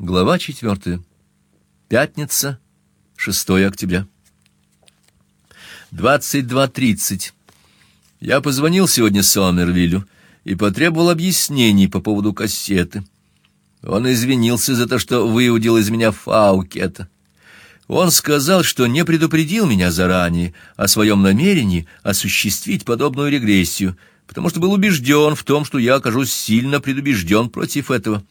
Глава четвертая. Пятница, 6 октября. 22.30. Я позвонил сегодня Сомервиллю и потребовал объяснений по поводу кассеты. Он извинился за то, что выудил из меня фаукета. Он сказал, что не предупредил меня заранее о своем намерении осуществить подобную регрессию, потому что был убежден в том, что я окажусь сильно предубежден против этого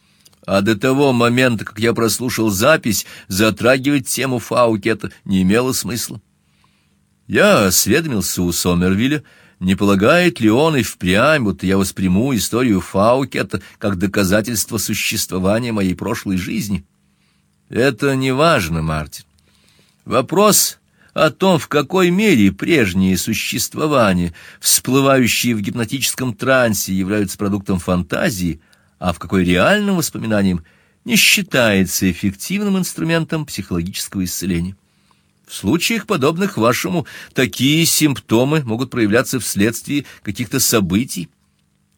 а до того момента, как я прослушал запись, затрагивать тему Фаукета не имело смысла. Я осведомился у Сомервилля, не полагает ли он и впрямь, будто я восприму историю Фаукета как доказательство существования моей прошлой жизни. Это не важно, Мартин. Вопрос о том, в какой мере прежние существования, всплывающие в гипнотическом трансе, являются продуктом фантазии — а в какой реальным воспоминанием не считается эффективным инструментом психологического исцеления. В случаях, подобных вашему, такие симптомы могут проявляться вследствие каких-то событий,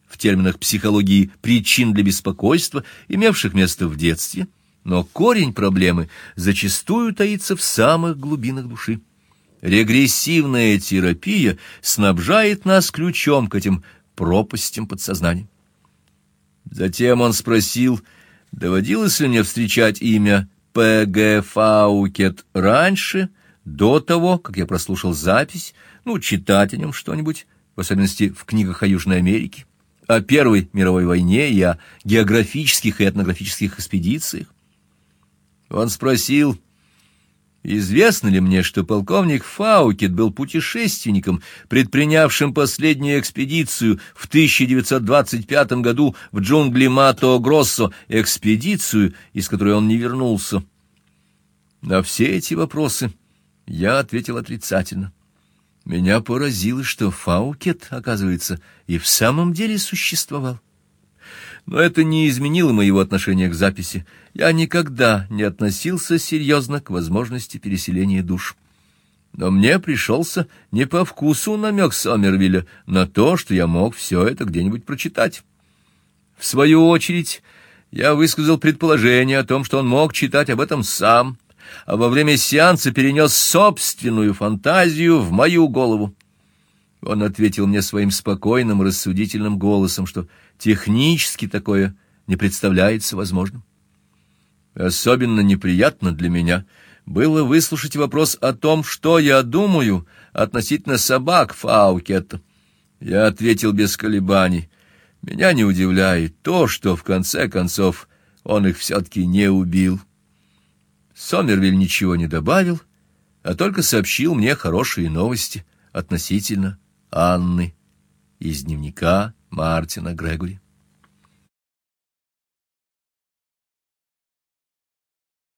в терминах психологии причин для беспокойства, имевших место в детстве, но корень проблемы зачастую таится в самых глубинах души. Регрессивная терапия снабжает нас ключом к этим пропастям подсознания. Затем он спросил, доводилось ли мне встречать имя П.Г. Фаукет раньше, до того, как я прослушал запись, ну, читать о нем что-нибудь, в особенности в книгах о Южной Америке, о Первой мировой войне и о географических и этнографических экспедициях. Он спросил, Известно ли мне, что полковник Фаукет был путешественником, предпринявшим последнюю экспедицию в 1925 году в джунгли Мато-Гроссо, экспедицию, из которой он не вернулся? На все эти вопросы я ответил отрицательно. Меня поразило, что Фаукет, оказывается, и в самом деле существовал. Но это не изменило моего отношения к записи. Я никогда не относился серьезно к возможности переселения душ. Но мне пришелся не по вкусу намек Сомервилля на то, что я мог все это где-нибудь прочитать. В свою очередь, я высказал предположение о том, что он мог читать об этом сам, а во время сеанса перенес собственную фантазию в мою голову. Он ответил мне своим спокойным, рассудительным голосом, что технически такое не представляется возможным. Особенно неприятно для меня было выслушать вопрос о том, что я думаю относительно собак Фаукетта. Я ответил без колебаний. Меня не удивляет то, что в конце концов он их все таки не убил. Сомервиль ничего не добавил, а только сообщил мне хорошие новости относительно Анны из дневника Мартина Грегори.